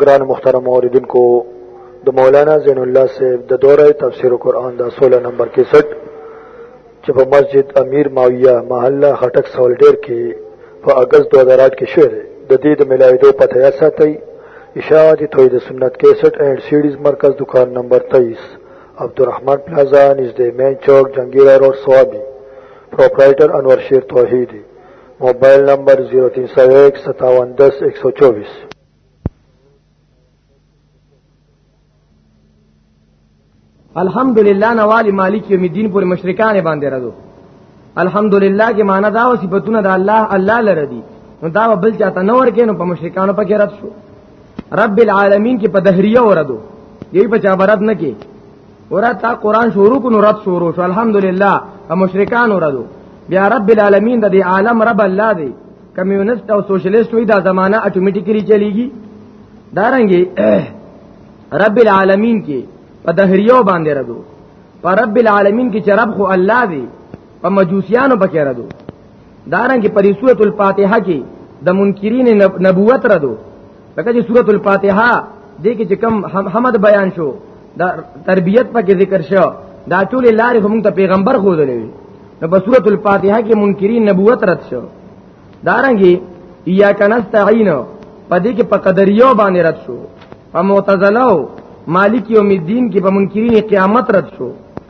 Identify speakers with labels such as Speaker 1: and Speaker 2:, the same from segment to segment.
Speaker 1: گران محترم موردن کو د مولانا زین الله سے د دوره تفسیر قرآن دا 16 نمبر 61 چې په مسجد امیر ماویہ محله خټک سولډر کې په اگست 2008 کې شوه د دې د ملایدو پته یا ساتي اشاعت توحید سنت 61 اینڈ سیډیز مرکز دکان نمبر 23 عبدالرحمن پلازا نزد مین چوک جنگیرہ روڈ سوابی پروپرائیٹر انور شیر توحیدی موبائل نمبر 03015710124
Speaker 2: الحمدللہ نوالی مالک یوم الدین پر مشرکان باندې راځو الحمدللہ کې معنا دا او صفاتونه د الله الله لره دي نو دا بل چاته نور کې نو په مشرکانو پکې رد شو رب العالمین کې په دهریه وردو یی په چا برد نه کې ورته قران شروع کو نو رد شروع شو الحمدلله په مشرکان وردو بیا رب العالمین د عالم رب الله دی کمیونست او سوشلیست وی دا زمانہ اتوماتیکلی چلیږي دارنګي رب العالمین کې په دهریو باندې ردو پر رب العالمین کې چې رب خو الله دی په مجوسیانو پکې ردو دارنګ پر سورۃ الفاتحه کې د منکرین نبوت ردو لکه چې سورۃ الفاتحه دې کې چې کم حمد بیان شو دا تربیت پکې ذکر شو دا ټول لارې هم ته پیغمبر خو دلې نو په سورۃ الفاتحه کې منکرین نبوت رد شو دارنګي یا کنستعین پدې کې په قدریو باندې رد شو په معتزله مالک یوم الدین کې په منکرین قیامت رد شو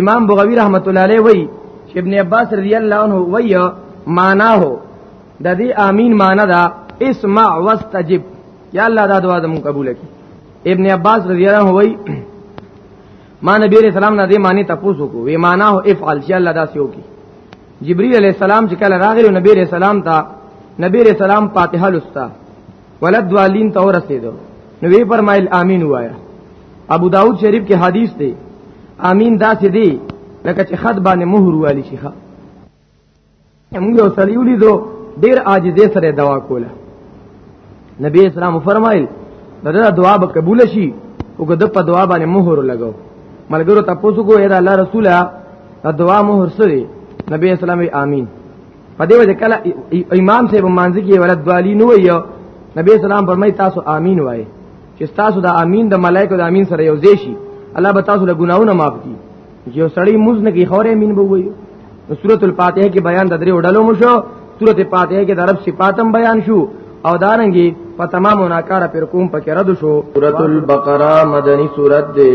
Speaker 2: امام بغوی رحمت الله علیه وی چې ابن عباس رضی الله عنه وی معنا هو د دې امین معنا دا اسمع واستجب یا الله دا دعا زموږ قبول کړي ابن عباس رضی الله عنه وی ما نبی علیہ السلام نه دې معنی تاسو کو وی معنا هو افعل چې الله دا سيو کی جبريل علیہ السلام چې کله راغلی نبی علیہ السلام ته نبی علیہ السلام فاتحه لستا ولد والین ته ورسېدو نو وی فرمایل امین وایا ابو داود شریف کې حدیث دی امین داسې دی لکه چې خط باندې مهر والی شي ښا موږ یو سړی ولیدو ډیر عاجزې سره دوا کوله نبی اسلام فرمایل دا دعا به قبول شي او که د په دعا باندې مهر لګاو ملګرو تاسو کو اې دا الله رسوله دعا مهر سره نبی اسلام امین په دې وجه کله امام صاحب مانځي کې ولد والی نو ویو نبی اسلام فرمای تاسو امين وای چې تاسو د امين د ملائکه د امين سره یو ځای شي الله به تاسو له ګناونو معاف کړي یو سړی موز نه کی خورې امين به وایو سورۃ الفاتحه کې بیان د درې وډلو مو شو سورۃ الفاتحه کې د رب صفاتم بیان شو او دارنګي په تمام مناکاره پر کوم پکې رد شو
Speaker 3: سورۃ البقره مدني سورۃ دی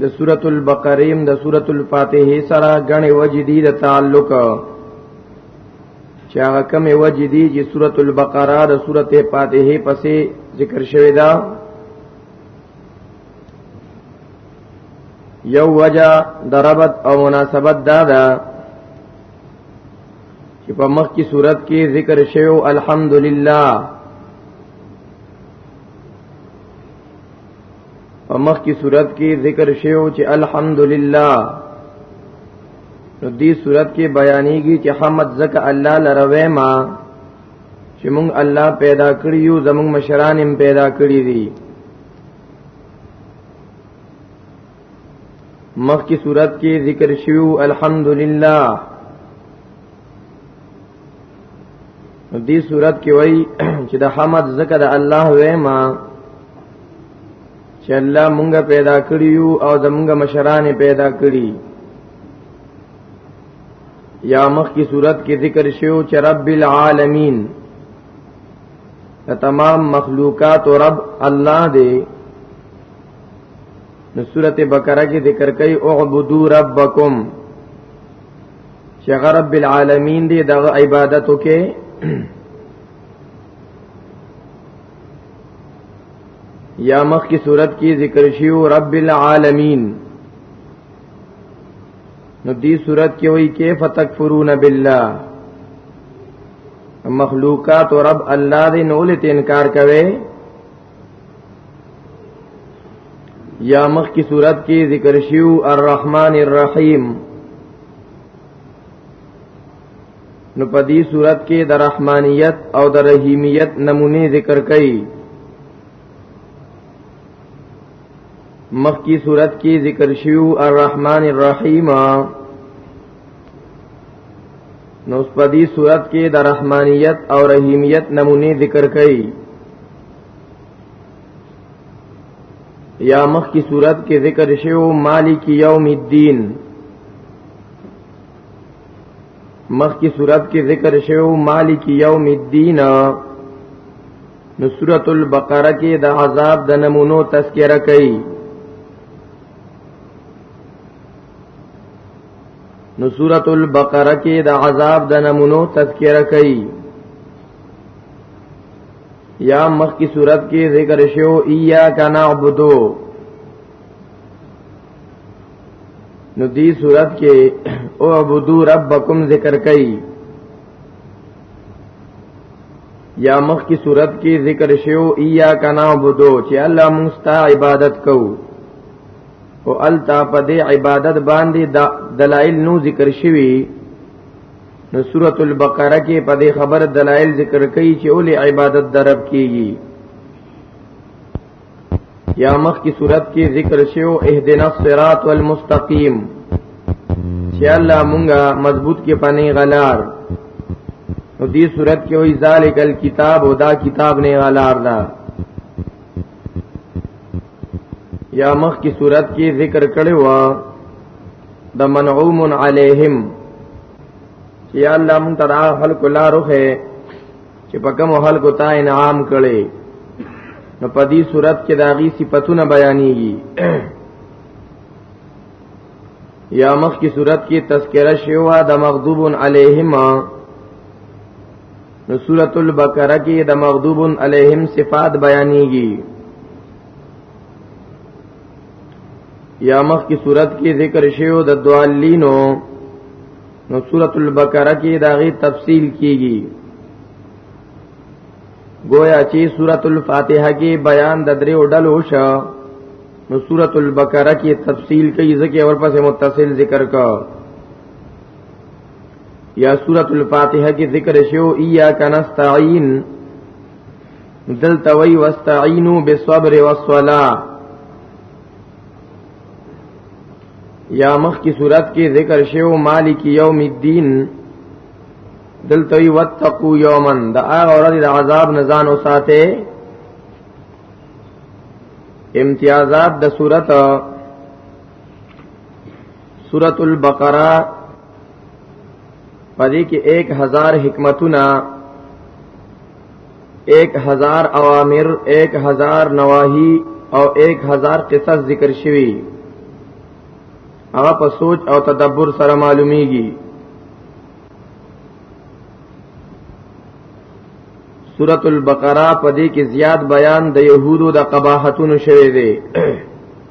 Speaker 3: د سورۃ البقره د سورۃ الفاتحه سره غنې وجې دي د تعلق چې هغه کومه وجې دي چې سورۃ البقره د سورۃ فاتحه پسې ذکر شوی دا یو وجہ دربت او مناسبت دا ده چې په مخ کی صورت کې ذکر شوی الحمدلله په مخ کی صورت کې ذکر شیو چې الحمدلله نو دې صورت کې بیانېږي چې حمد زک الله لروي ما چې مونږ الله پیدا کړی یو زمونږ مشران هم پیدا کړی دي مخ کی صورت کې ذکر شیو الحمدلله دې صورت کې وایي چې د حمد ذکر الله وېما چې الله مونږه پیدا کړیو او زمونږه مشران پیدا کړی یا مخ کی صورت کې ذکر شیو چې رب العالمین د تمام مخلوقات او رب الله دی
Speaker 2: نو سورته بقره کې ذکر کوي اعبدوا ربکم چې هغه رب العالمین دی دغه عبادت وکي یا مخ کی صورت کی ذکر شیو رب العالمین نو دی صورت کې وای کې فتکفرون بالله مخلوقات رب الله دې نو لته انکار کوي یا مخ کی صورت کې ذکر شیو الرحمن الرحیم نو په دې صورت کې د رحمانیت او د رحیمیت نمونه ذکر کړي مخ کی صورت کې ذکر شیو الرحمن الرحیم نو اس په دې صورت کې د رحمانیت او رحیمیت نمونه ذکر کړي یا مخ کی صورت کې ذکر شیو مالک یوم الدین مخ کی صورت کې ذکر شیو مالک یوم الدین نو سورۃ البقره کې د عذاب د نمونو تذکرہ کړي نو سورۃ البقرہ کې د عذاب د نمونو تذکرہ کړي یا مخ کی صورت کې ذکر شو ایاک نعبدو نو دی صورت کې او عبدو ربکم ذکر کړي یا مخ کی صورت کې ذکر شو ایاک نعبدو چې الله مونږ عبادت کوو او التا په دې عبادت باندې دا دلایل نو ذکر شوی نو سورۃ البقره کې په دې خبر دلایل ذکر کړي چې اولې عبادت درب کیږي یا مخ کی صورت کې ذکر شیو اهدنا الصراط والمستقیم چې الله مونږه مضبوط کې پنی غلار نو دې صورت کې وې ذالک الكتاب او دا کتاب نه غلار ده یا مخ کی صورت کې ذکر کړي وا د منعوم علیہم چې الله مون ترا خلق لا روخه چې په کوم خلق ته انعام کړي نو په دې صورت کې داغي صفاتونه بیانېږي یا مخ کی صورت کې تذکرہ شوی وا د مغضوب علیہم نو سورۃ البقرہ کې د مغضوب علیهم صفات بیانېږي یا مخ کی صورت کې ذکر شیو د دوالینو نو سورۃ البقرہ کې داغي تفصیل کیږي گویا چې سورۃ الفاتحه کې بیان د درې ډلو شو نو سورۃ البقرہ کې تفصیل کوي ځکه ورپسې متصل ذکر کا یا سورۃ الفاتحه کې ذکر شو ایاک نستعين دلته وی واستعینوا بالصبر والصلاه یا مخ کی صورت کې ذکر شو مالک یوم الدین دلته وی واتقوا یوما دا هغه ورځ د عذاب نه ځان وساته امتیازات د صورت سورۃ البقرہ پدې کې 1000 حکمتونه 1000 اوامر 1000 نواهی او 1000 قصص ذکر شوی هغه په سوچ او تدبر سره معلومیږي سورۃ البقرہ پدې کې زیات بیان د يهودو د قباحتونو شوی دی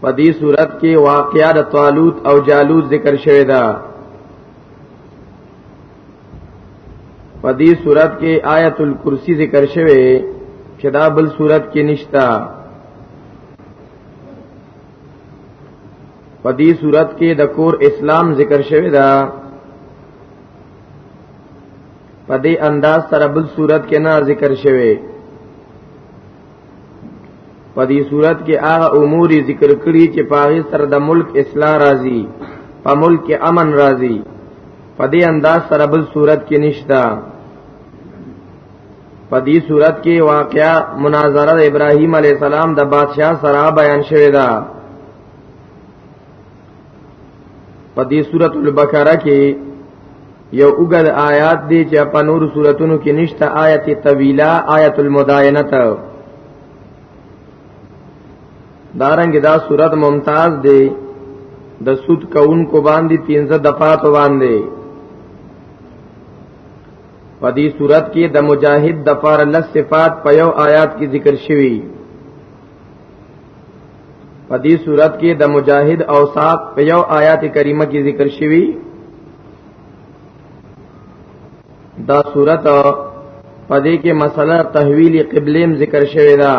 Speaker 2: په دې صورت کې واقعیا د طالوت او جالوت ذکر شوی دا په دې صورت کې آیت الکرسی ذکر شوی چې دا بل صورت کې نشتا په دې صورت کې د کور اسلام ذکر شوی دا په دې انداز سره بل صورت کې نه ذکر شوی په دې صورت کې هغه امور ذکر کړي چې په هغه سره د ملک اصلاح راځي په ملک امن راځي په دې انداز سره بل صورت کې نشتا په دې صورت کې واقعا مناظره د ابراهیم علی السلام د بادشاہ سره بیان شوی دا په دې سورۃ البقره کې یو وګد آیات دی چې په نور صورتونو کې نشته آیت طویلا آیت المداینه ته دارنګ دا صورت ممتاز دی د سود کون کو باندې 15 دفعات باندې په دې صورت کې د مجاهد د فار لس صفات په یو آیات کې ذکر شوی په دې صورت کې د مجاهد اوصاف په یو آیات کریمه کې ذکر شوی دا صورت په دې کې مسله تحویل قبلیم ذکر شوی دا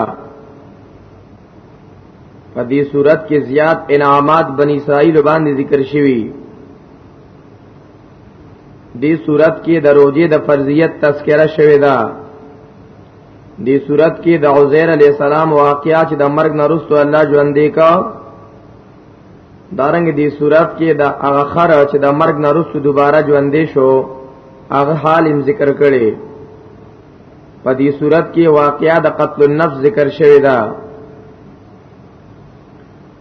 Speaker 2: په دې صورت کې زیات انعامات بنی اسرائیل باندې ذکر شوی دې صورت کې د روزې د فرضیت تذکرہ شوی دا دې صورت کې د عزیر علی السلام واقعیا چې د مرګ نه رسو الله ژوند دی کا دارنګ دې صورت کې د هغه خر چې د مرګ نه رسو دوباره ژوند دی شو هغه حال هم ذکر کړي په دې صورت کې واقعیا د قتل النفس ذکر شوی دا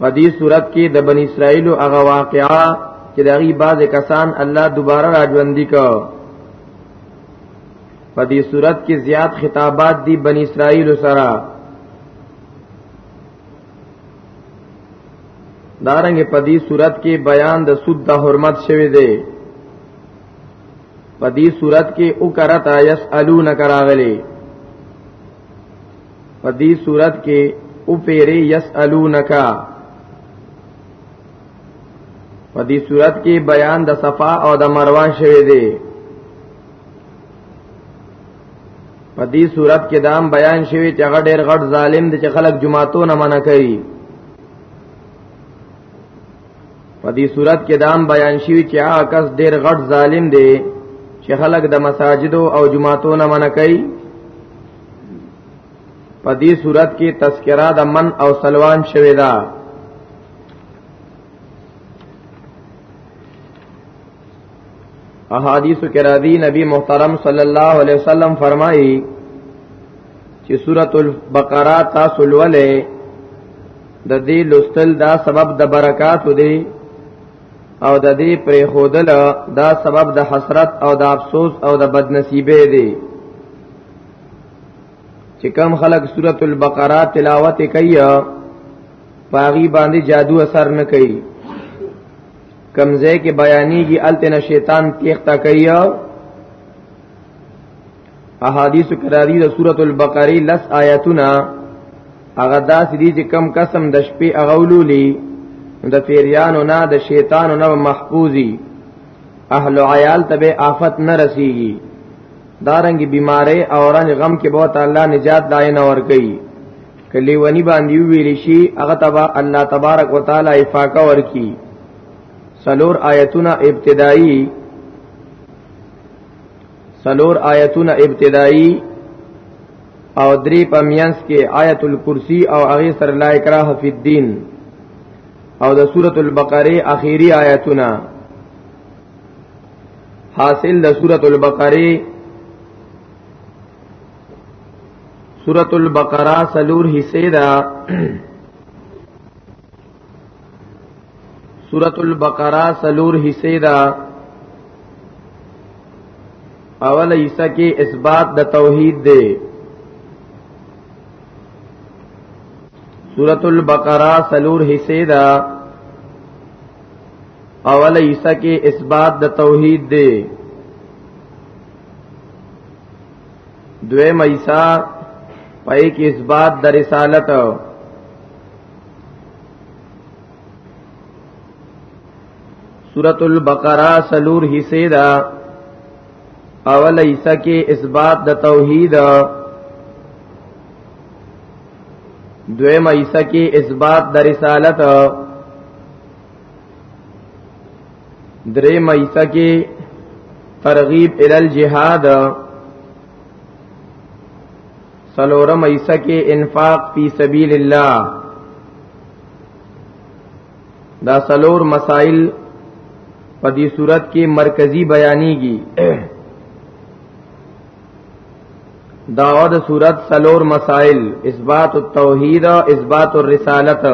Speaker 2: په دې صورت کې د بنی اسرائیل هغه واقعا چې دغه بعض کسان الله دوباره راځوندي کو په دې صورت کې زیات خطابات دي بنی اسرائیل سره دارنګ په دې صورت کې بیان د سود د حرمت شوی دی په دې صورت کې او کرتا یسالون کراغلی په دې صورت کې او پیری یسالون کا په دې صورت کې بیان د صفا او د مروه شوی دی په دې صورت کې دام بیان شوی چې هغه ډېر غټ ظالم دی چې خلک جمعاتو نه منع کوي په دې صورت کې دام بیان شوی چې هغه کس ډېر غټ ظالم دی چې خلک د مساجدو او جمعاتو نه منع کوي په دې صورت کې تذکرہ د من او سلوان شوی دا احادیث کې راځي نبی محترم صلی الله علیه وسلم فرمایي چې سورۃ البقرہ تاسو لولې د دې لوستل دا سبب د برکات دی او د دې پرې خودل دا سبب د حسرت او د افسوس او د بدنصیبې دی چې کم خلق سورۃ البقرہ تلاوت کوي پاغي باندې جادو اثر نه کوي کمزه کې بیانېږي التنه شیطان تیختا کوي احادیث کراری د سورۃ البقره لس آیاتنا هغه داس دي چې کم قسم د شپې اغولولي د پیریانو نه د شیطانو نه محفوظي اهل عیال تبه آفت نه رسیږي دارنګ بیمارې او رنج غم کې بہت الله نجات دای نه ور کوي کلی ونی باندې ویل شي هغه تبا الله تبارک وتعالى افاقه ورکی سلور آیتونه ابتدایي سلور آیتونه ابتدایي او درې پمینس کې آیت الکرسی او هغه سر لا اکراه فی الدین او د سورۃ البقره اخیری آیتونه حاصل د سورۃ البقره سورۃ البقرہ سلور حصے دا سورۃ البقرہ سلور حصے دا اول حصہ کې اثبات د توحید دی سورۃ البقرہ سلور حصے دا اول حصہ کې اثبات د توحید دی دوی مېسا پای کې اثبات د رسالت سورۃ البقرہ سلور حصے دا اول حصہ کې اثبات د توحید دویم حصہ کې اثبات د رسالت درې مېته کې ترغیب ال الجهاد سلورم ایسا کې انفاق فی سبیل الله دا سلور مسائل په دې صورت کې مرکزی بیانېږي داوا د صورت سلور مسائل اثبات التوحید اثبات الرسالت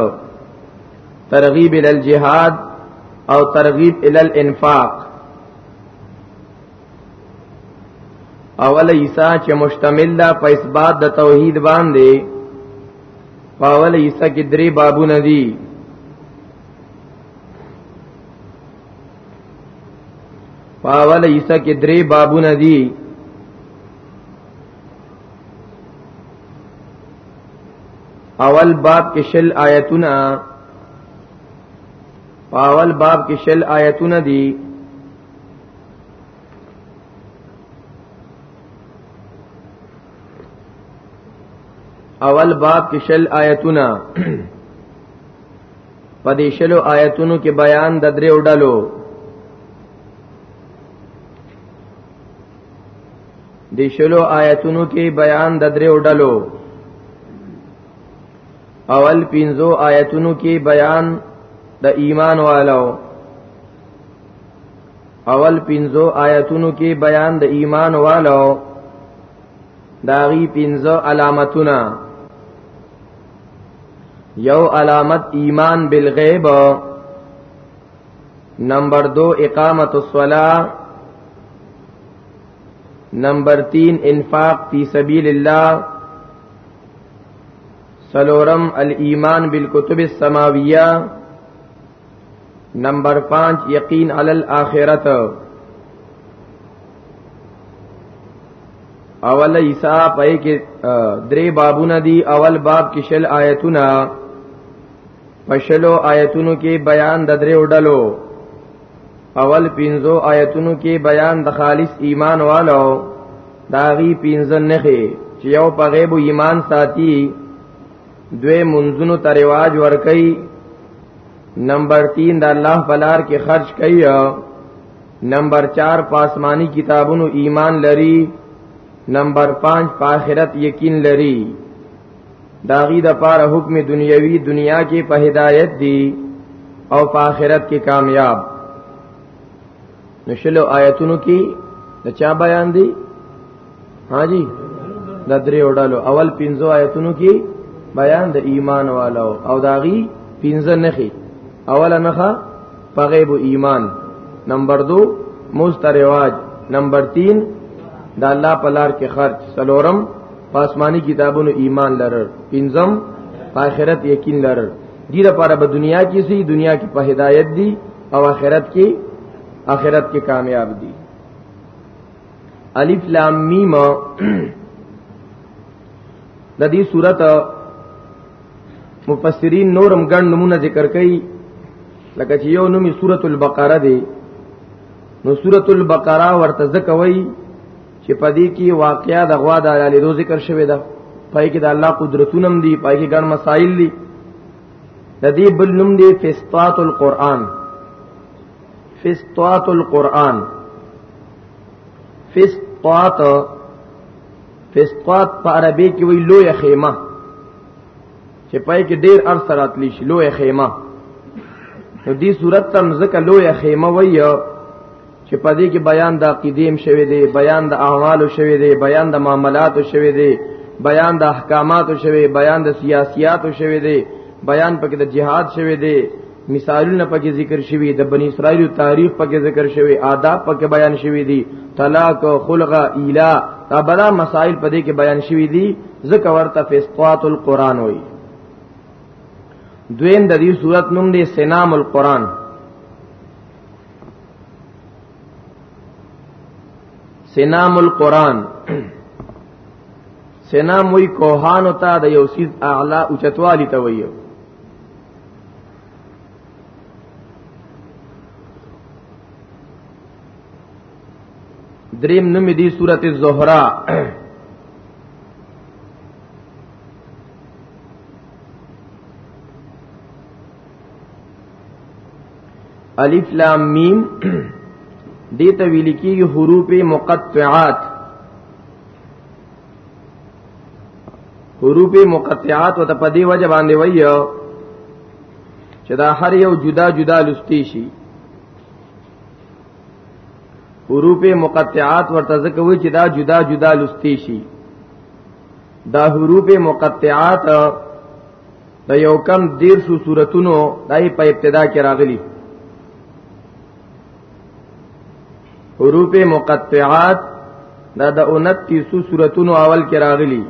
Speaker 2: ترغیب ال الجهاد او ترغیب ال الانفاق اول عیسی چې مشتمل ده په اثبات د توحید باندې پاول عیسی کې درې بابونه دي پاول عیسی کې درې بابونه دي اول باب کې شل آیتونه اول باب کې شل آیتونه دي اول باب کې شل آیتونه پدې شلو آیتونو کې بیان د درې وډلو د شلو آیتونو کې بیان د درې وډلو اول پینزو آیتونو کې بیان د ایمان والو اول پینزو آیتونو کې بیان د ایمان والو داغي پینزو علامتونه یو علامت ایمان بالغیب نمبر دو اقامت الصلاة نمبر 3 انفاق فی سبیل الله سلورم الايمان بالکتب السماویہ نمبر 5 یقین علی الاخرت اول عیسی پای کې درې بابونه دي اول باب کې شل آیتونه پښلو آیتونو کې بیان د درې وډلو اول پینزو آیتونو کې بیان د خالص ایمان والو داغي پینزن نخي چې یو په غیب ایمان ساتي دوی منځونو ته رواج ور کوي نمبر 3 د الله بلار کې خرج کوي نمبر 4 پاسمانی کتابونو ایمان لري نمبر 5 په آخرت یقین لري دا غي د پاره حکم دنیوي دنیا کې په هدایت دی او په آخرت کې کامیاب نشلو آیتونو کې د چا بیان دی ها جی د درې وډالو اول پنځو آیتونو کې بیان د ایمان والو او داغي پنځه نخي اوله نخه په غیب ایمان نمبر 2 مسترواج نمبر 3 د الله په لار کې خرج سلورم په آسماني کتابونو ایمان لرل پنځم په آخرت یقین لرل دې لپاره به دنیا کې سي دنیا کې په هدایت دي او آخرت کې آخرت کې کامیاب دي الف لام میم د دې سورته مفسرین نورم ګڼ نمونه ذکر کوي لکه چې یو نومي سورۃ البقره دی نو سورۃ البقره ورته ځکه وایي چې پدې کې واقعیا د غوا د علی دو ذکر شوی دا پای کې د الله قدرتونم دی پای کې ګڼ مسائل دي د دې بل نوم دی فسطات القرآن فسطات القرآن فسطات فسطاط په عربی کې وی لوی خیمه چې پای کې ډیر ارث راتلی شي لوی خیمه نو دې صورت تم ځکه لوی خیمه وی چې په دې کې بیان د عقیدیم شوی دی بیان د اعمالو شوی دی بیان د معاملاتو شوی دی بیان د احکاماتو شوی بیان د سیاسیاتو شوی دی بیان پکې د جهاد شوی دی مثالونه پکې ذکر شوی د بنی اسرائیل تاریخ پکې ذکر شوی آداب پکې بیان شوی دي طلاق خلغه اله دا بلا مسائل پدې کې بیان شوی دي ذکر ورته فسطات القرآن وایي دویم د دې صورت نوم دی سنام القرآن سنام القرآن سنام وی کوهان او تا د یو سیز اعلی اوچتوالی ته ویو دریم نوم دی سورت الزهرا الف لام میم دې ته ویل کېږي حروف مقطعات حروف مقطعات وته په دی وجه باندې وایو چې دا هر یو جدا جدا لستی شي حروف مقطعات ورته ځکه وایي چې دا جدا جدا لستی شي دا حروف مقطعات د یو کم دیر سو صورتونو دای په ابتدا کې راغلي حروف مقطعات دا د 29 سوراتونو اول کې راغلي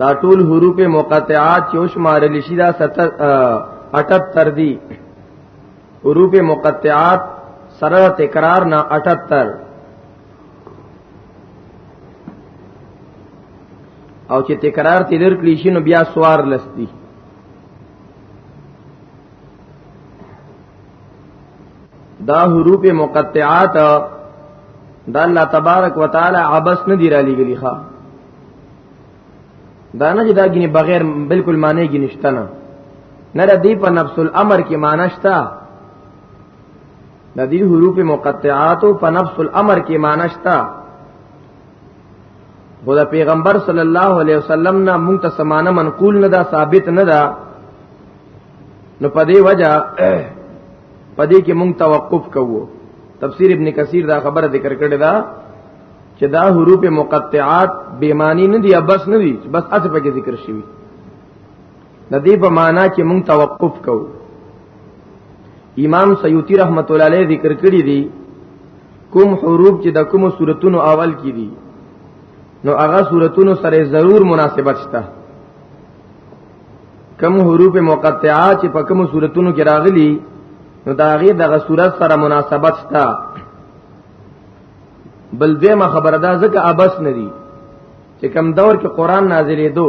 Speaker 2: دا ټول حروف مقطعات چې شمارل شي دا 78 دي حروف مقطعات سره تکرار نه 78 او چې تکرار تلر کلی شي نو بیا سوار لستی دا حروف مقطعات دا الله تبارک وتعالى عبس نه دی را لګلی ښا دا نه دا غني بغیر بالکل معنی کې نشته نه نه د دې په نفس الامر کې معنی شته د دې حروف مقطعات په نفس الامر کې معنی شته خو دا پیغمبر صلی الله علیه وسلم نه مونږ ته سمانه منقول نه دا ثابت نه دا نو په دې وجہ په دې کې مونږ توقف کوو تفسیر ابن کثیر دا خبره ذکر کړې ده چې دا حروف مقطعات بیمانی نه دي بس نه دي بس اته په کې ذکر شوی د دې په معنا کې مونږ توقف کوو امام سیوطی رحمت الله علیه ذکر کړی دی کوم حروف چې د کوم صورتونو اول کې دي نو هغه صورتونو سره ضرور مناسبت شته کم حروف مقطعه چې په کوم صورتونو کې راغلي نو دا غي دغه صورت سره مناسبت شته بل دیمه خبره ده ځکه ابس ندی چې کم دور کې قران نازلې دو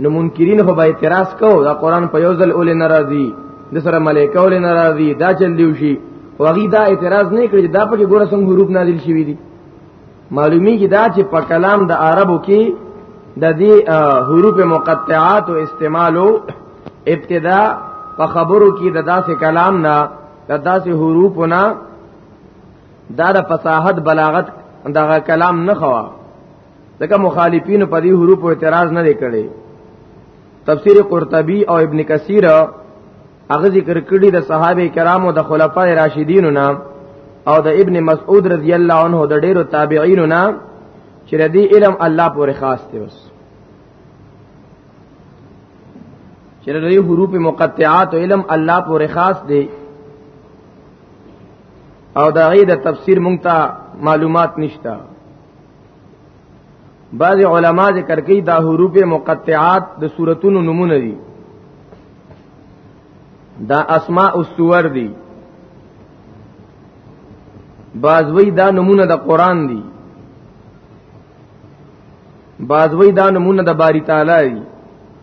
Speaker 2: نو منکرین خو به اعتراض کو دا قران په یو ځل اول ناراضي د سره ملائکه اول ناراضي دا چل دیو شي وغي دا اعتراض نه کړی دا پکې ګوره څنګه حروف نازل شوی دي معلومی کی دا چې په کلام د عربو کې د دې حروف مقطعات او استعمالو ابتدا په خبرو کې د داسې کلام نه د داسې حروفونه دا د فصاحت بلاغت دغه کلام نه خوا ځکه مخالفین په دې حروف اعتراض نه کړي تفسیر قرطبی او ابن کثیر هغه ذکر کړی د صحابه کرامو د خلفای راشدینو نام او د ابن مسعود رضی الله عنه د ډیرو تابعینو نام چې د دې علم الله پورې خاص دی وس چې د حروف مقطعات علم الله پورې خاص دی او دا غي د تفسیر مونږ ته معلومات نشته بعض علما ذکر کوي دا حروف مقطعات د سوراتونو نمونه دي دا اسماء السور دي بعض وی دا نمونه د قران دي بعض وی دا نمونه د باری تعالی دي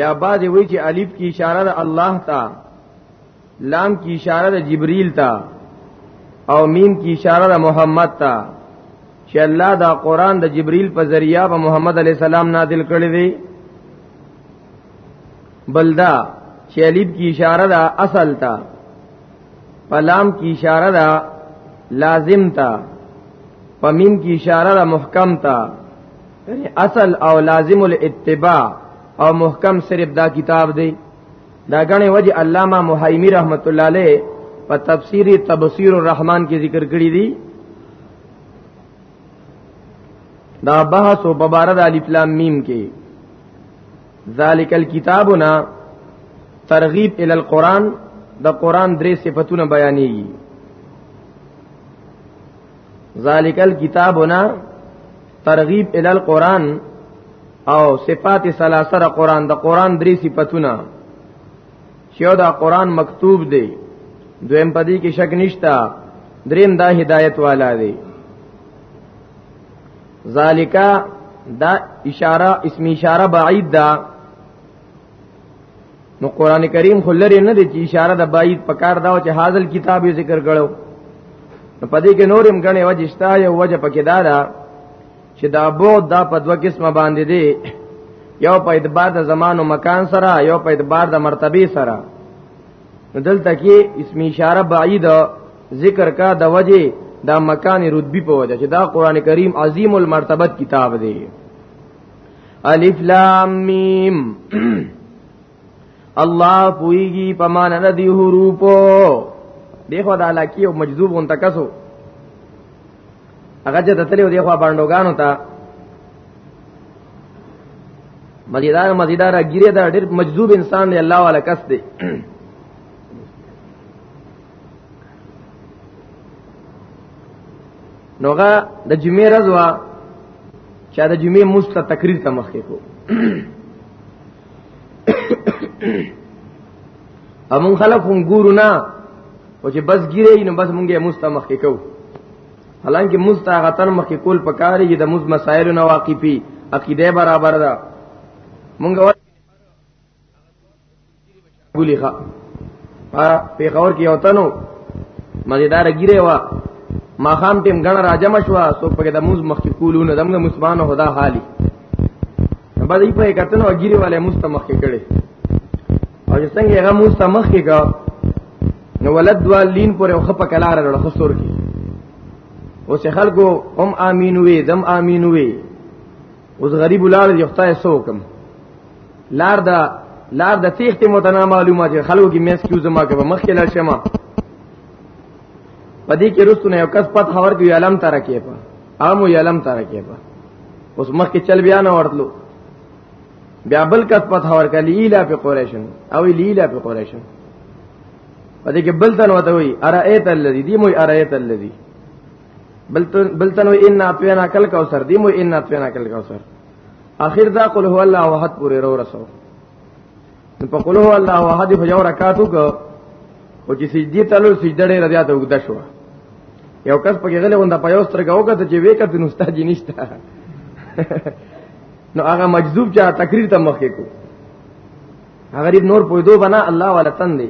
Speaker 2: یا بعض وی چې الف کی اشاره د الله تا لام کی اشاره د جبرئیل تا او میم کی اشاره د محمد تا چې الله دا قران د جبرئیل په ذریعہ په محمد علی السلام نازل کړی دی بلدا چې الف کی اشاره د اصل تا پلام کی اشاره د لازم تا پمیم کی اشاره د محکم تا یعنی اصل او لازم الاتباع او محکم صرف دا کتاب دی دا غنې وجه علامه محیمی رحمت الله علیه په تفسیری تبصیر الرحمن کې ذکر کړی دی دا بحث او ببارد الف لام میم کې ذالک الكتابنا ترغیب ال القران د قران درې صفاتونه بیانېږي ذالک الكتابنا ترغیب ال القران او صفات سلاسره قران د قران درې صفاتونه چې دا قران مکتوب دی دویم پدی کې شک نشتا دریم دا هدایت والا دی ذالکا دا اشاره اسم اشاره بعید دا نو قران کریم خو لري نه دي چې اشاره د بعید پکار دا چې حاصل کتاب یې ذکر کړو نو پدې کې نورم غنې وجه شتا یو وجه پکې دا ده چې دا بود دا په دوه قسمه باندې دي یو په اعتبار د زمان او مکان سره یو په اعتبار د مرتبه سره دلته کې اسم اشاره بعید ذکر کا د وجه دا مکان رتبی په وجه چې دا قران کریم عظیم المرتبت کتاب دی الف لام میم الله پویږي په مان نه دی حروفو دیکھو دا لکی او مجذوب اون تکسو هغه چې دتلیو دیکھو باندوګانو ته مزیدار مزیدار ګیره دا ډېر مجذوب انسان دی الله والا کس دی نوغه د جمعې ورځ وا چې د جمعې مسته تقریر ته مخکې کو امون خلک هم ګورو نه او چې بس ګیره نو بس مونږه مسته مخکې کو حالانکه مسته غتن مخکې کول پکاري چې د مز مسائل نه واقفي عقیده برابر ده مونږ ګولې ښا په پیښور کې یو تنو مزیدار ګیره وا ما خام ټیم غن راجم شو سو په د موز مخ کې کولونه دمغه مسلمان خدا حالي بعد یې په کتنو ګیره والے مستمخ کې کړي او چې څنګه هغه مستمخ کې کا نو ولد والین پر یو خپ کلار لړ خسور کې اوس خلکو هم امین وې دم امین وې اوس غریب لار یو خدای سو کم لار دا لار د تیخت متنا معلومه چې خلکو کې میس کیو زما کې مخ کې لړ شمه پدې کې رسونه یو کس پد خبر کې علم تر کې په عام علم تر کې په اوس مخ کې چل بیا نه ورتلو بیا بل کس پد خبر کې لیلا په قریشن او لیلا په قریشن پدې کې بل تن وته وي ارایت الذی دی مو ارایت الذی بلتنو ان اعطینا کل کوثر دیمو ان اعطینا کل کوثر اخر دا قل هو الله احد پورې رو رسو په قل هو الله احد په یو رکعاتو کو او چې سجدي تلو سجده ډېر زیاته وګدا شو یو کس په غلې ونده په یو سترګه وکړه چې وېکت نو ستاسو جنشته نو هغه مجذوب چا تقریر ته مخ کې کو غریب نور پویدو بنا الله والا تن دی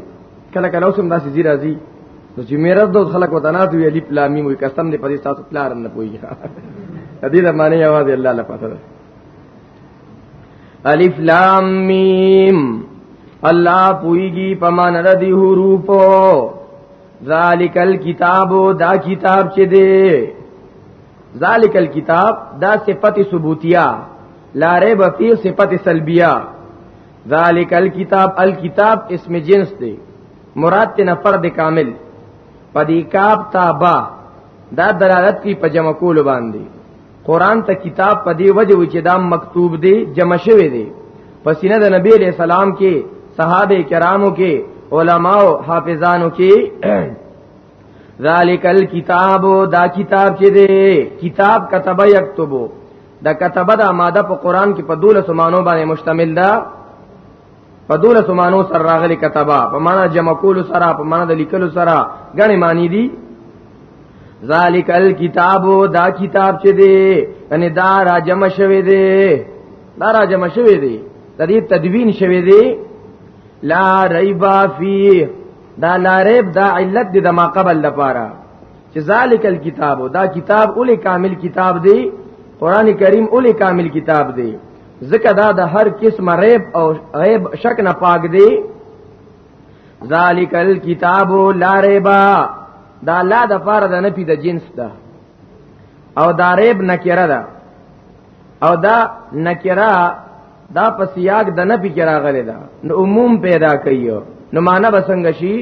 Speaker 2: کله کله اوسم داسې زی راځي نو چې میرا دوت خلق وتنا ته وی الف لام میم قسم دې پدې تاسو پلار نه پوي دې د معنی आवाज الله لا پته ده الف لام میم الله پويږي پمان د دې حروفو ذالک الکتاب دا کتاب چې دې ذالک الکتاب دا صفت ثبوتیه لا ریب فی صفت سلبیہ ذالک الکتاب الکتاب اسم جنس دی مراد ته نفر دی کامل پدی کاب تابا دا دلالت کی په جمع کول باندې قران ته کتاب پدی وجه و چې دا مکتوب دی جمع شوی دی پسینه د نبی علیہ السلام کې صحابه کرامو کې علماو حافظانو کې ذالک الکتاب دا کتاب چې دی کتاب کتب یكتبو دا کتب دا ماده په قران کې په دوله سمانو باندې مشتمل ده په دوله سمانو سره راغلي کتابه په معنا جمع کول سره په معنا د لیکلو سره غني معنی دي ذالک الکتاب دا کتاب چې دی ان دا را جمع شوی دی دا را جمع شوی دی د دې تدوین شوی دی لا ریبا فی دا لاریب دا علت دی د ما قبل لپاره چې ذالک الكتاب دا کتاب اولی کامل کتاب دی قران کریم اولی کامل کتاب دی ځکه دا د هر قسم ریب او غیب شک نه پاک دی ذالک الكتاب لا ریبا دا لا د فار د نفي د جنس ده او دا ریب نکره ده او دا نکرا دا په سیاق د نه پکې راغلی دا نو عموم پیدا کوي نو معنا بسنګ شي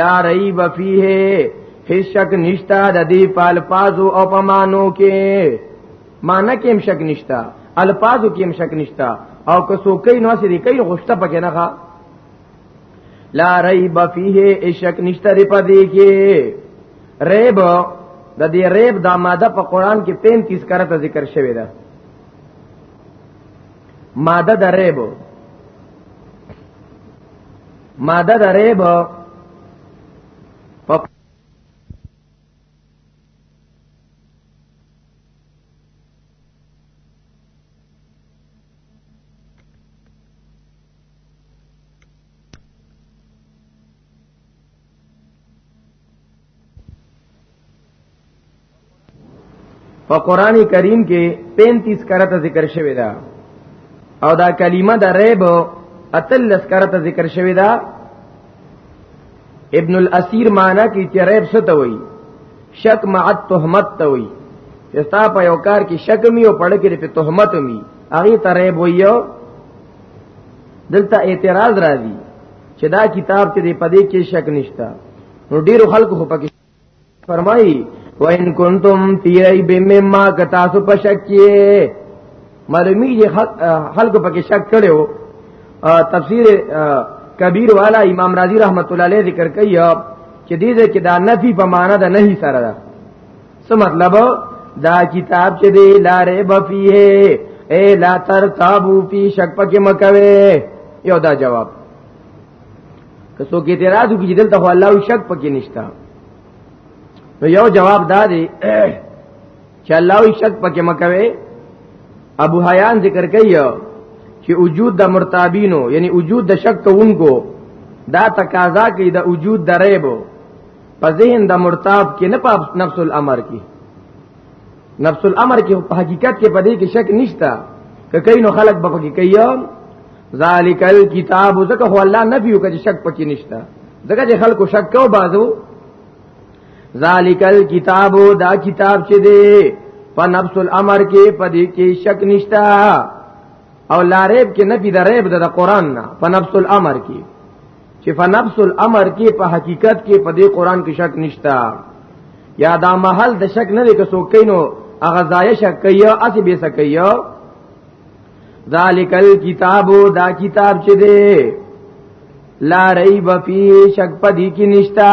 Speaker 2: لا ریب فیه هیڅ شک نشتا د دې پال پازو او پمانو کې معنا کې هم شک نشتا الفاظو کې هم شک نشتا او که څوک نو سری کوي غوښته پکې نه ښا لا ریب فیه هیڅ شک نشتا ری پدې کې ریب د دې ریب دا ماده په قران کې 35 کرته ذکر شوی ده ماده د ریب ماده د ریب په په قران کریم کې 35 کرته ذکر شوی دا او دا کلمه د ریب اتلس کرته ذکر شوی دا ابن الاسیر معنی کې چې ریب څه ته وایي شک مع التهمت ته وایي چې تا په یو کار کې شک می او پړ کې په تهمت می هغه ته ریب وایو دلته اعتراض راځي چې دا کتاب چې دی پدې کې شک نشتا نو ډیرو خلکو خو پکې فرمایي وان کنتم فی ریب مما کتاسو په شک کې معلومی چې خلکو پکې شک کړو تفسیر کبیر والا امام رازی رحمت الله علیه ذکر کوي چې دې کې دا نفي په معنا ده نه سره ده څه مطلب دا کتاب چې دی لارې بفیه اے لا تر تابو پی شک پکې مکوي یو دا جواب که څوک اعتراض وکړي چې دلته خو الله شک پکې نشتا نو یو جواب دا دی چې الله شک پکې مکوي ابو حیان ذکر کوي چې وجود د مرتابینو یعنی وجود د شک کوونکو دا تقاضا کوي د وجود د ریبو په ذهن د مرتاب کې نه په نفس الامر کې نفس الامر کې په حقیقت کې په دې کې شک نشتا که کین نو خلق به پکې کوي ذالک الکتاب زکه هو الله نفي وکړي شک پکې نشتا زکه چې خلکو شک کو بازو ذالک الکتاب دا کتاب چې دی په نفس الامر کې په دې کې شک نشتا او لاریب کې نفي د ریب د قران نه په نفس الامر کې چې په نفس الامر کې په حقیقت کې په دې قران کې شک نشتا یا دا محل د شک نه دی که څوک کینو هغه ځای شک کوي اسی به سکي ذالک الکتاب دا کتاب چې دی لا ریب فی شک پدی کې نشتا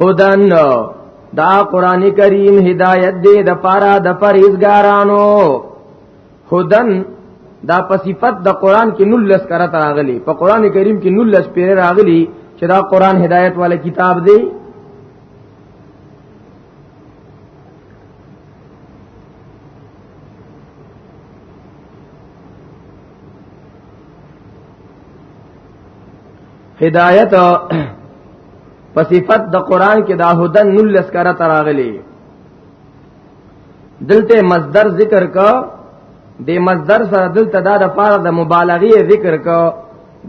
Speaker 2: هدن دا قران کریم هدایت دی د پاره د پرهیزګارانو هدن دا په صفت د قران کې نلس کرت راغلی په قران کریم کې نلس پیر راغلی چې دا قران هدایت والا کتاب دی هدایت په صفت د قران کې دا هدن نلس کرا تراغلی دلته مصدر ذکر کا د مصدر سره دلته دا د پاره د مبالغه ذکر کا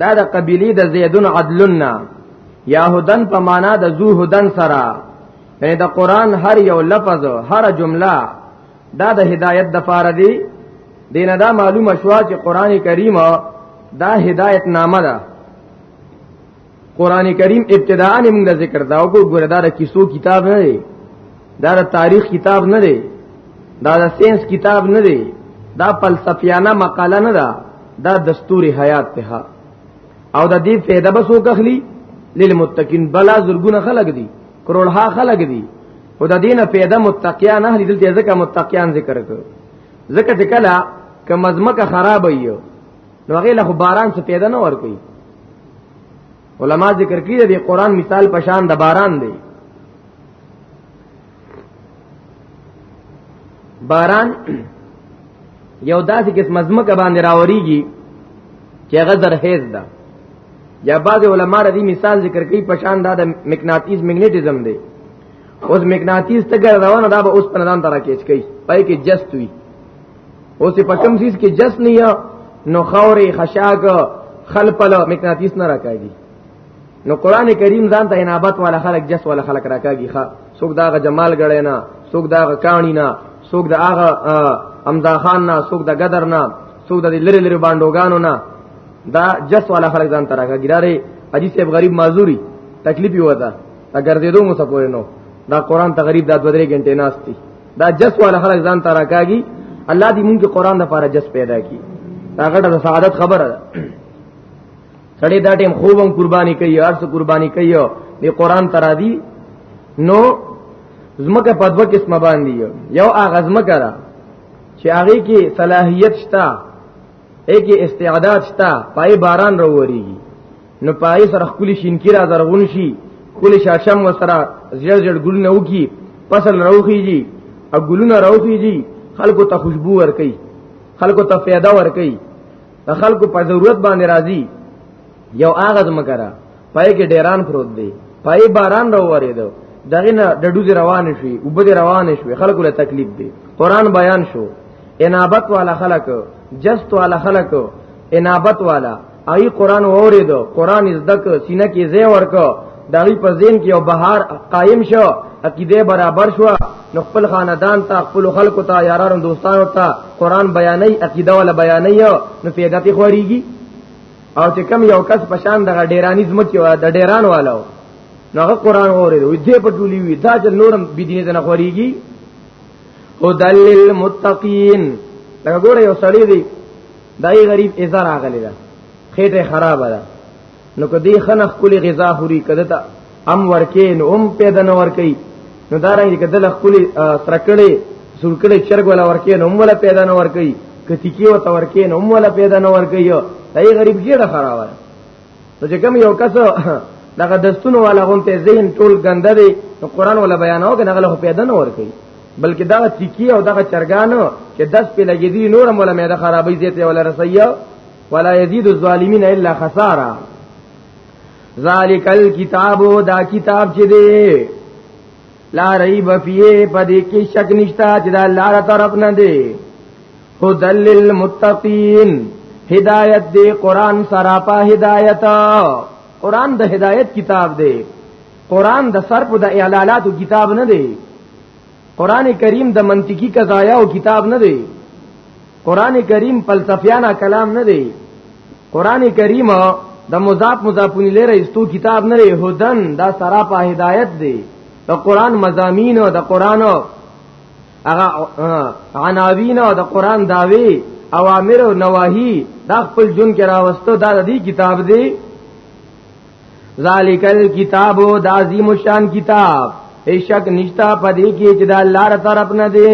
Speaker 2: دا د قبیلی د زیدون عدلنا یا هدن په معنا د زو هدن سره یعنی د قران هر یو لفظ هر جمله دا د هدایت د پاره دی دینه دا معلومه شو چې قران کریم دا هدایت نامه ده قران کریم ابتداء نه موږ ذکر دا وګو ګره دا د کیسو کتاب نه دی دا د تاریخ کتاب نه دی دا د ساينس کتاب نه دی دا فلسفیانه مقاله نه ده دا دستور حیات ته او د دې فائدہ بس وکخلی للمتقین بلا زرګونه خلق دي کروڑها خلق دي او د دینه پیدا متقیان اهل دلته ځکه متقیان ذکر کړ ځکه چې کله که مزمکه خراب ایو نو هغه له باران څخه پیدا نه ور کوي علما ذکر کړي د قران مثال پشان د باران دی باران یو داسې کس مزمکه باندې راوريږي چې هغه زرهیز ده یا بعض علما د دې مثال ذکر کوي په شان دا د مغناطیس مغنیټیزم دی اوس مغناطیس ته ګرځاونه دا به اوس په نظام ترا کېچ کوي پای کې جست وي اوس په کوم چیز کې جست نه یا نو خورې خشاک خلپل مغناطیس نه راکاږي نو قران کریم ځان ته انابت والا خلق جس والا خلق راکاږي ښا څوک داغه جمال غړې نه څوک داغه کاڼی نه څوک داغه امدا خان نه څوک د غدر نه څوک د لری لری باندوګانو نه دا جس والا خلک ځان تراګه ګراره اجي صاحب غریب معذوري تکلیف یو ده اگر دې دوه مسپورې نو دا قران ته غریب دا دوه درې غنټې ناشتي دا جس والا خلک ځان تراکاږي الله دې مونږ کې قران د پاره جس پیدا کی دا غټه د سعادت خبره ده سړی دا ټیم خوبم قرباني کوي هر څه قرباني کوي دې قران ترا دی نو زمکه په دوه قسمه باندې یو هغه زمکه را چې هغه کې صلاحیت شته اګه استعداد شتا پای باران وروړي نو پای سره خپل شینکی را زرغون شي خپل شاشم وسره زړ زړ ګل نه وږي فصل روخیږي او ګلونه روخیږي خلکو ته خوشبو ور کوي خلکو ته فایده ور کوي خلکو په ضرورت باندې راضي یو اغاز مکره پای کې ډیران پروت دی پای باران راووري دو دغه نه ډډوز روان شي او بده روان شي خلکو له تکلیف دی قران بیان شو انابت والا خلق جست والا خلق انابت والا ای قران ووري دو قران زدک سینه کې زی ورکو دغه په زین کې او بهار قائم شو عقیده برابر شو نو خپل خاندان ته خپل خلکو ته یارانو دوستانو ته قران بیانې عقیده ولا بیانې نو پیدا تی خوريږي او چې کم یو کس په شان دغه ډیرانی زمکه و د ډیران والو نو هغه قران اوري وي دې په ټولي وي دا چې نورم بيدینه ته نه خوريږي او دلیل متقین دا ګوره یو سړی دی دای غریب ازار اغلی دا خېټه خراب ده نو کدی خنخ کلی غذا خوري کده تا هم ورکې نو هم پیدا نه ورکې نو دارنګ کدل خپل ترکړې سرکړې چرګ ولا ورکې نو هم ولا پیدا نه ورکې کتی کې وته ورکې نو هم ولا پیدا نه ورکې یو دای غریب ګډه خرابه ته چې کوم یو کس دغه دستونو والا غونته ذهن ټول ګنده دی نو قران ولا بیانو کنه غله پیدا نه ورکې بلکې دا تیکی او دغه چرګانو چې دس په لګې دي نور مولا مې د خرابې زیته ولا رسیا ولا یزيد الظالمین الا خساره ذالک الکتاب دا کتاب چې دی لا ریب فیه پدې کې شک نشتا چې دا الله تعالی طرف نه دی هدل للمتقین هدایت دی قران سره په هدایت قران د هدایت کتاب دی قران د صرف د اعلالاتو کتاب نه دی قران کریم د منطقي قضایا او کتاب نه دی قران کریم فلسفیانه کلام نه دی قران کریم د مضاف مضافون لره استو کتاب نه دی هدن دا سرا په هدایت دی د قران مزامین او د قران هغه عناوین او د قران داوی اوامر او نواهی دا خپل جون کې راوستو دا د دې کتاب دی ذالک الکتاب او د عظیم شان کتاب هیڅ شک نشتا پدې کې چې دا الله تر طرف نه دی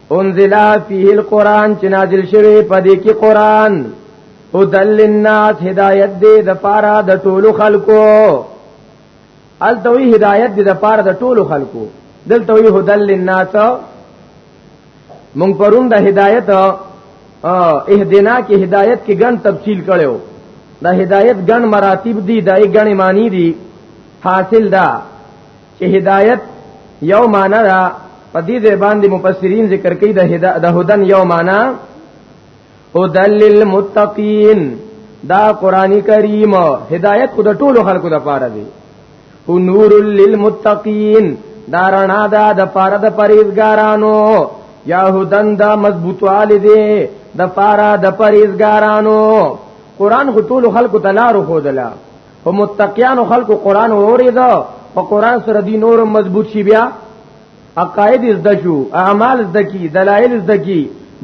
Speaker 2: انزل فيه القرآن چې نازل شوی په دې کې قرآن هدل للناس هدایت دې د پاره د ټولو خلکو التوی هدایت دې د پاره د ټولو خلکو دلته وی هدل للناس مونږ پرون د هدایت اهدنا کې هدایت کې ګڼ تفصیل کړو د هدایت ګڼ مراتب دي د ګڼ معنی دي حاصل ده چې هدایت یو معنا ده په دې ځای باندې مفسرین ذکر کوي د هدا د هدن یو معنا هدل للمتقین دا قرآنی کریم هدایت خود ټولو خلکو د پاره دی او نور للمتقین دا رڼا ده د پاره د پرهیزګارانو یا هدن دا مضبوطواله دی د پاره د پرهیزګارانو قرآن خو ټولو خلکو ته لارو خودلا په متقیانو خلکو قران اوریدا په قران سره دی نور مضبوط شي بیا عقاید زده شو اعمال زده کی دلایل زده کی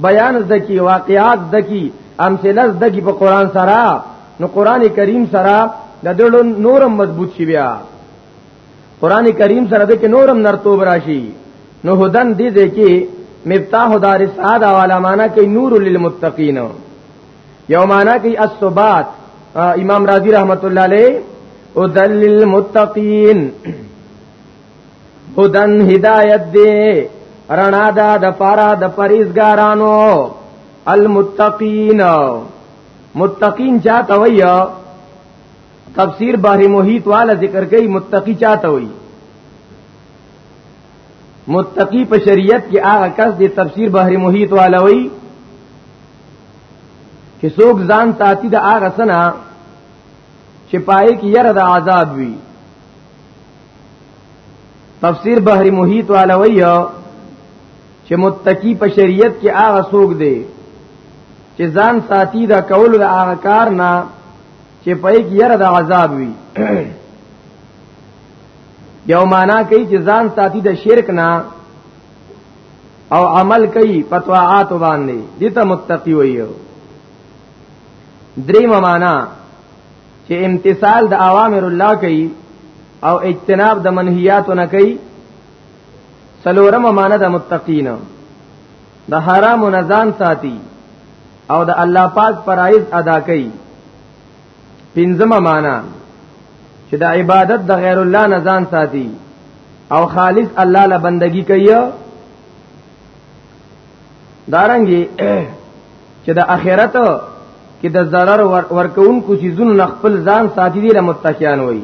Speaker 2: بیان زده کی واقعات زده کی امثله زده کی په قران سره نو قران کریم سره د دړو نورم مضبوط شي بیا قران کریم سره د نورم نرتوب راشي نو هدن دې دې کې مفتاح دار سعاده والا معنا کې نور للمتقین یو معنا کوي الثبات امام رازی رحمت الله علیه او دلیل متقین هدن هدایت دی رڼا دا د پارا د پریزګارانو المتقین متقین چاته وای تفسیر بحر محیط والا ذکر کوي متقی چاته وای متقی په شریعت کې هغه کس دی تفسیر بحر محیط والا وای چې څوک ځان تاتی د هغه سنا چې پای کې یره د عذاب وي تفسیر بحر محیط والوی چې متقی په شریعت کې هغه څوک دی چې ځان ساتي دا کول د هغه کار نه چې پای کې یره د عذاب وي یو معنا کوي چې ځان ساتي د شرک نه او عمل کوي پتواعات باندې دي ته متقی وایو درې معنا چې امتثال د اوامر الله کوي او اجتناب د منهیاتو نه کوي سلورم معنا د متقین د حرام نزان ساتي او د الله پاک فرایض ادا کوي پنځمه معنا چې د عبادت د غیر الله نه ځان ساتي او خالص الله له بندگی کوي دارنګي چې د اخرت کې د zarar ورکون کو سيزون خپل ځان ساتي دي له متقيان وي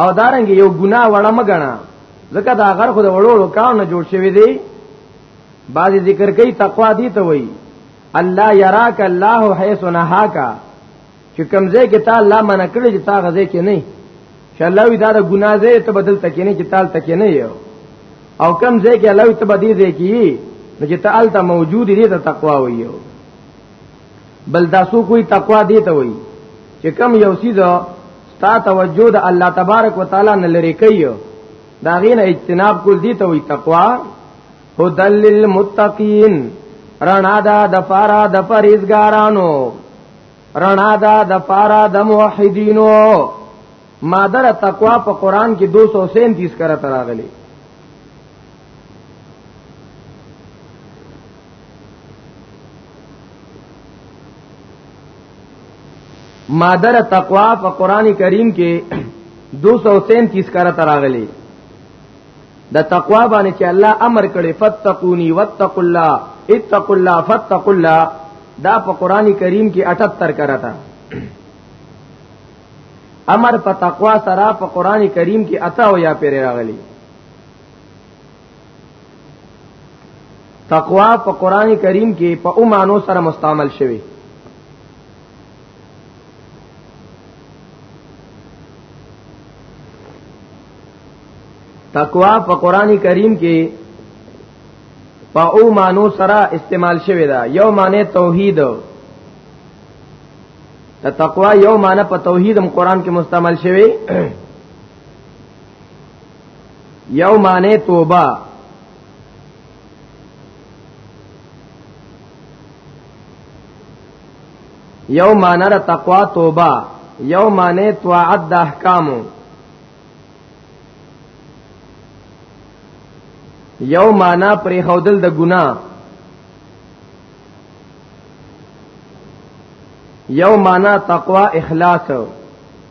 Speaker 2: او دارنګ یو ګناه وړه مګنا ځکه دا غر خو د وړو وړو کار نه جوړ شوی دی بعضی ذکر کوي تقوا دی ته وایي الله یراک الله حیث نهاک چې کمزې کې تا الله منع کړی چې تا غزې کې نه چې الله وی دا د ګناه زې ته بدل تکې نه چې تال تکې نه یو او کمزې کې الله ته بدی زې کې نو چې تال ته موجود دي ته تقوا وایو بل داسو کوئی تقوا دی ته وای چې کم یو سیز ستا توجه د الله تبارک وتعالى نه لری کوي دا غینه اجتناب کول دی ته وای تقوا هدل للمتقین رڼا دا د فارا د پریزګارانو رڼا دا د فارا د موحدینو مادر تقوا په قران کې 237 کرا تراغلی مادر تقوا په قران کریم کې 233 کرا تراغلي د تقوا باندې چې الله امر کړي فتقوني واتقوا الله اتقوا الله فتقوا الله دا په قران کریم کې 78 کرا تا امر په تقوا سره په قران کریم کې اتا او یا پیر راغلي تقوا په قران کریم کې په اومانو سره مستعمل شوی تقوا په قران کریم کې په او مانو سره استعمال شوی دا یو معنی توحید ته تقوا یو معنی په توحید هم قران کې مستعمل شوی یو معنی توبه یو معنی را تقوا توبه یو معنی طاعت د احکامو یو معنی پر خودل د ګناه یو معنا تقوا اخلاص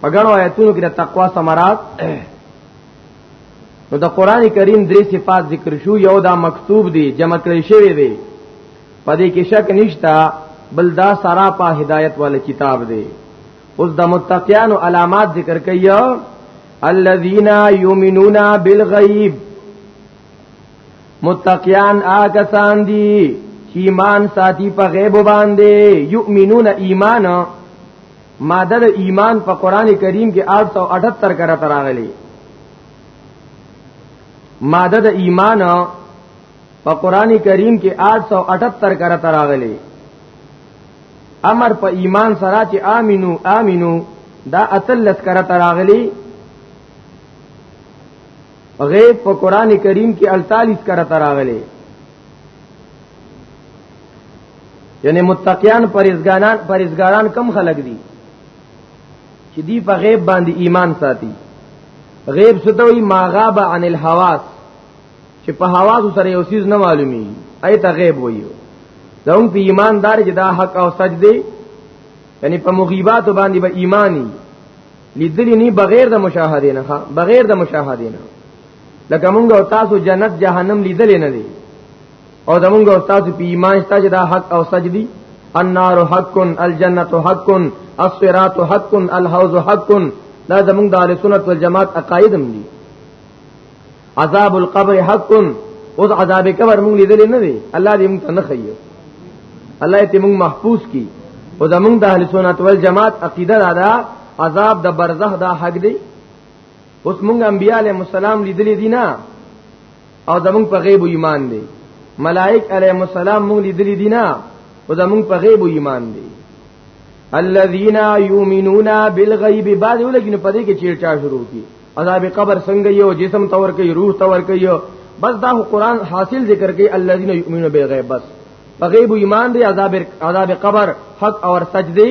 Speaker 2: په ګڼو آیتونو کې د تقوا ثمرات نو د قران کریم درې صفات ذکر شو یو دا مکتوب دی جمع کړی شوی دی په دې کې شک نشتا بل دا سارا په هدایت وال کتاب دی اوس د متقیانو علامات ذکر کړي الذين يؤمنون بالغيب متقیان آکسان دي ایمان ساتي په غیب باندې یؤمنون ایمان ماده د ایمان په قران کریم کې 878 کرا تراغلی ماده د ایمان په قران کریم کې 878 کرا تراغلی امر په ایمان سره چې امینو امینو دا اتلس کرا تراغلی غیب په قران کریم کې 48 کرا تراغلی یعنی متقیان پرېزګاران پرېزګاران کم خلق دي چې دی په غیب باندې ایمان ساتي غیب ستوي ما غاب عن الحواس چې په حواس سره یو چیز نه معلومي ایت غیب وایو زموږ په ایماندار چې دا حق او سچ دی یعنی په مغیبات باندې به با ایمانی لیدلی نه بغیر د مشاهده نه بغیر د مشاهده نه لکه موږ او تاسو جنت جهنم لیدل نه دي او زمونږ استاد په ایمان شته چې دا حق او سچ دي النار حق الجنه حق الصراط حق الحوض حق دا زمونږ د اهل سنت والجماعت عقاید هم دي عذاب القبر حق اوس عذاب قبر مونږ لیدل نه دي الله دې مونږ ته نه خيو الله دې مونږ محفوظ کړي او زمونږ د اهل سنت والجماعت عقیده دا ده عذاب د برزخ دا حق دی اوس مونږ انبیاء علیهم السلام لیدلې دي نه او زمون په غیب ایمان دی ملائک علیهم السلام مونږ لیدلی دي نه او زمون په غیب ایمان دی الذين يؤمنون بالغيب بعد ولګین په دې کې چیر چا شروع کی عذاب قبر څنګه یو جسم تور کوي روح تور کوي بس دا قرآن حاصل ذکر کوي الذين يؤمنون بالغيب بس په غیب ایمان دی عذاب عذاب قبر حق اور سجدی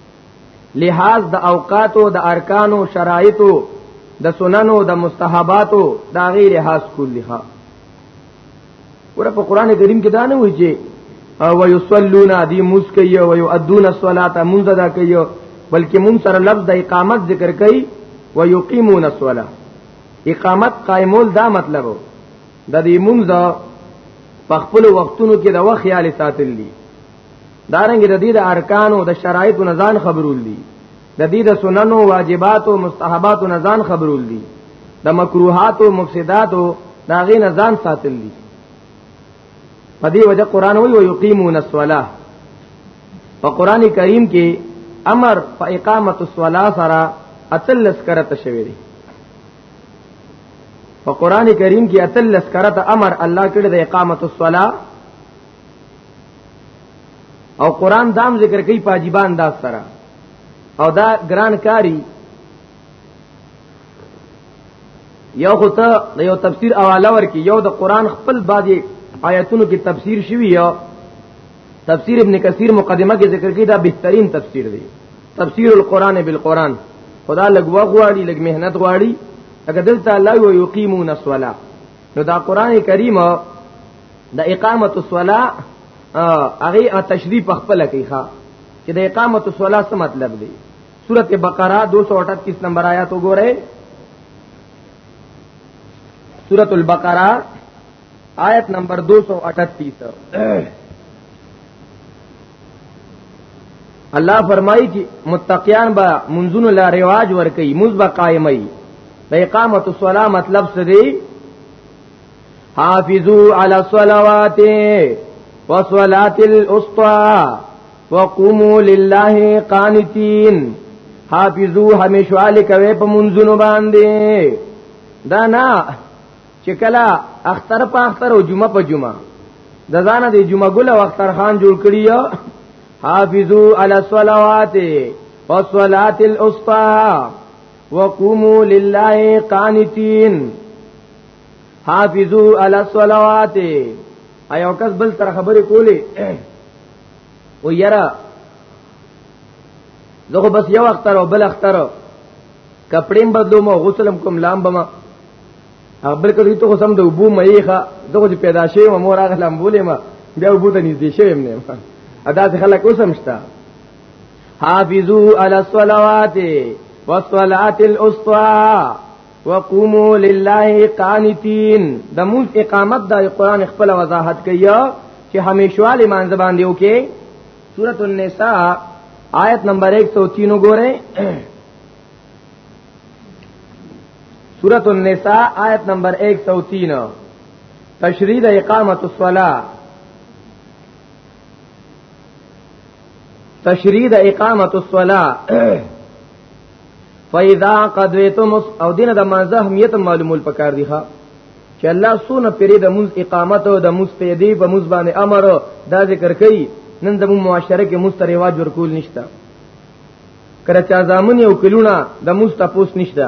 Speaker 2: لحاظ د اوقاتو د ارکانو شرایطو د سننو د مستحباتو دا غي لحاظ کلی ها ورته په قران کریم کې دا نه وایي چې او یصلون دی موس کوي او یؤدون الصلاه منذ دا کوي بلکې مون سره لفظ د اقامت ذکر کوي و یقیمون الصلاه اقامت قائمول دا مطلب د دې مونږه په خپل وختونو کې د وخت خیال ساتل دي دارنګ د دې د ارکانو د شرایطو نزان خبرول دي د دې د سننو واجباتو مستحباتو نزان خبرول دي د مکروهاتو مفسداتو داغه نزان ساتل دي په دې وجه قران وی او یقیمون الصلاه په قران کریم کې امر په اقامت الصلاه سره اتلس کرته شوی دی په قران کریم کې اتلس کرته امر الله کړی د اقامت الصلاه او قران دام ذکر کوي پاجيبان دا سره او دا ګران کاری یو خو ته د یو تفسیر اواله ورکی یو د قران خپل بعضی آیاتونو کې تفسیر شوی یا تفسیر ابن کثیر مقدمه کې ذکر کړي دا بهترین تفسیر دی تفسیر القرآن بالقرآن خدا لګوا غواړي لګ مهنت غواړي اگر دلته الله یو یقیمون الصلاه نو دا قران کریم د اقامت الصلاه هغه تشریح په خپل کې ښا چې د اقامت الصلاه څه مطلب دی سورته بقره 238 نمبر آیات وګورئ سورۃ البقرہ آیت نمبر 238 الله فرمایي چې متقیان به منځونو لا رواج ور کوي مز به قائمي د اقامت الصلاه مطلب څه دی حافظو علی الصلوات وصلات الاسطا وقوموا لله قانتين حافظو همیشواله کوي په منځونو باندې دا نه چې کله اختر په اختر او جمعه په جمعه د ځانه د جمعه ګل او اختر خان جوړ کړی حافظو علی الصلوات والصلاه الوسطى وقوموا لله قانتين حافظوا على الصلوات ایو کس بل تر خبرې کولې و یرا زه بس یو اختر او بل اختر کپڑیم بدلو مو غسلم کوم لام بما بل کله ته سم د وبو مېخه دغه چې پیدا شي و مور هغه لام بولې ما بیا وبو ته نږدې شوم نه ادا ځخه خلک اوسم شته حافظو علی الصلوات والصلاه الوسطى وقوموا لله قانتين د مول اقامت د قران خپل وضاحت کوي چې همیشواله مان زبان دیو کې سورۃ النساء آیت نمبر 103 وګوره سورۃ النساء آیت نمبر 103 تشریح اقامت الصلاه تشریح د اقامت الصلاه فاذا قضيتم او دینه د مازه اهمیت معلومول پکار دی ښا چې الله سونه پرې د موز اقامت او د موز پیدې په موز باندې امر دا ذکر کوي نن د معاشره کې موز رواج ورکول نشته کړه چا ځامن یو کلونه د موز تاسو نشته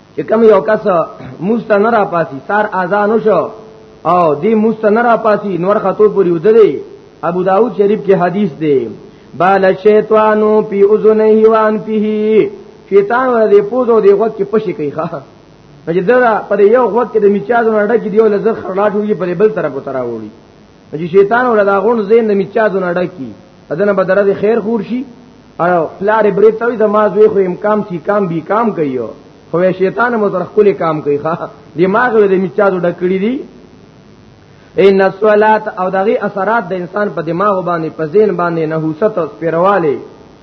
Speaker 2: چې کوم یو کس موست نه را پاسي سار اذان شو او دی موست نه را پاسي نور خطو پوری ودري ابو داود شریف کې حدیث دی بال شیطانو پی اذنه وان پیه شیطان ور دې پوزو دی وخت کې پشي کوي ښا چې دا پر یو وخت کې د میچازو نړه کې دیو لزر خرلاټ وي په بل طرف وتراوړي چې شیطان ول دا غون زین د میچا زونه ډکی اذن به درځي خیر خور شي او پلار برې ته د ما زوی خو امکان سی کام بی کام کوي خو شیطان مو تر خپل کام کوي ښا دماغ له میچا زو ډکړي دي ان الصلات او دغه اثرات د انسان په دماغ باندې په ذهن باندې نحوست او پیرواله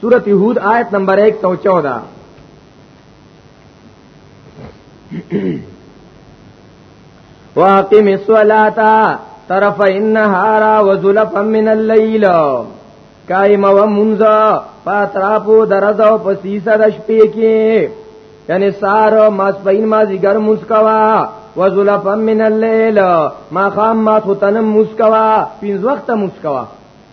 Speaker 2: سورت یهود آیت نمبر 114 واقم الصلاة طرف النهار وزلفا من الليل قائم ومنذ فاترافو درزو پسیسه د شپې کې یعنی سار ماس پین ما زیګر مسکوا وزلفا من الليل ما خام ما ختن مسکوا پینځ وخت مسکوا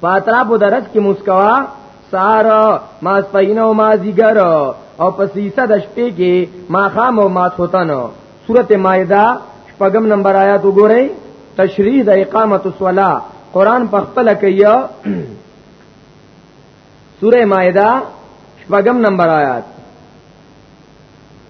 Speaker 2: پاترابو درس کې مسکوا سار ما سپینو ما زیګر او په سیسه د شپې کې ما خام او ما سوتن سورته مائده شپږم نمبر آیات وګورئ تشریح د اقامت الصلاه قران په خپل کې سوره مائده شپږم نمبر آیات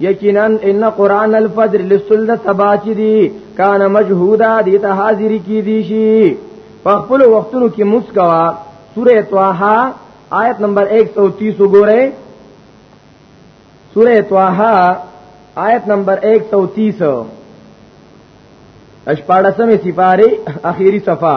Speaker 2: یقینا ان قران الفجر لسل د سبا چې دی کان مجهودا دی ته حاضر کی دی شي په خپل وختونو کې مسکوا سوره طه آیت نمبر 130 وګورئ سوره طه آیت نمبر 130 اشپاړسمه سفاره اخیری صفه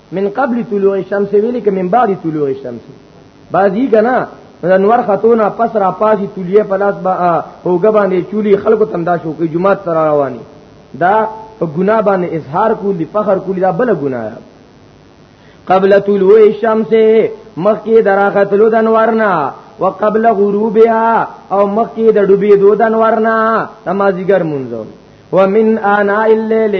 Speaker 2: من قبل طلوع الشمس ویلې کې من بعد طلوع الشمس بازی کنا انور خاتون پس را پاسی تولیه پلاس با هوګه باندې چولی خلکو تندا شو کې جمعه تر رواني دا په ګنا باندې اظهار کولی فخر کولی دا بل ګنا قبل طلوع الشمس مخکې دراختلو د انورنا وقبل غروبها او مخکې د ډوبې دو د انورنا نمازګر مونږ ومن انا الليل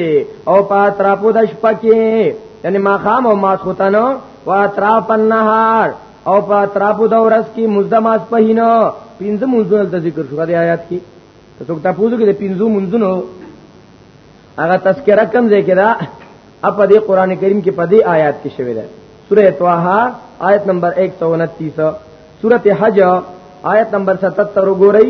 Speaker 2: او پاتراپو د شپه کې یعنی ما خام او ما خوتنو واتراپ النهار او پاتراپو د ورځ کې مزدماس پهینو پینځه منځونه د ذکر شو د آیات کې ته څوک تاسو کې د پینځو منځونو هغه تذکرہ کم ځای کې دا اپ دې قران کریم کې په دې آیات کې شوی ده سوره طه آیت نمبر 129 سوره حج آیت نمبر 77 وګورئ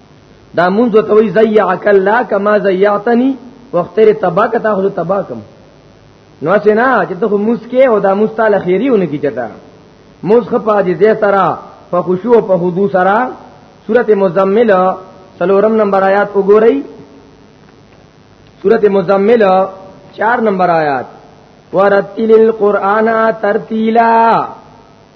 Speaker 2: دا مونږ ته وی زیعک الله کما زیعتنی وختر تبا کتا خو تبا کم نو سینا چې ته موس کې او دا موس تعالی خیریونه کی چتا موس خپا دې دې سرا په خشوع په حضور سرا سورته مزمل سلورم نمبر آیات وګورئ سورته مزمل 4 نمبر آیات ورتل القرآن ترتیلا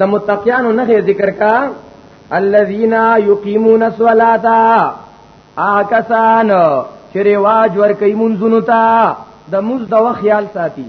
Speaker 2: دا متقیانو نه ذکر کا الذين يقيمون الصلاه آکسان چې رواج ور کوي منځونو ته د موز د وخت خیال ساتي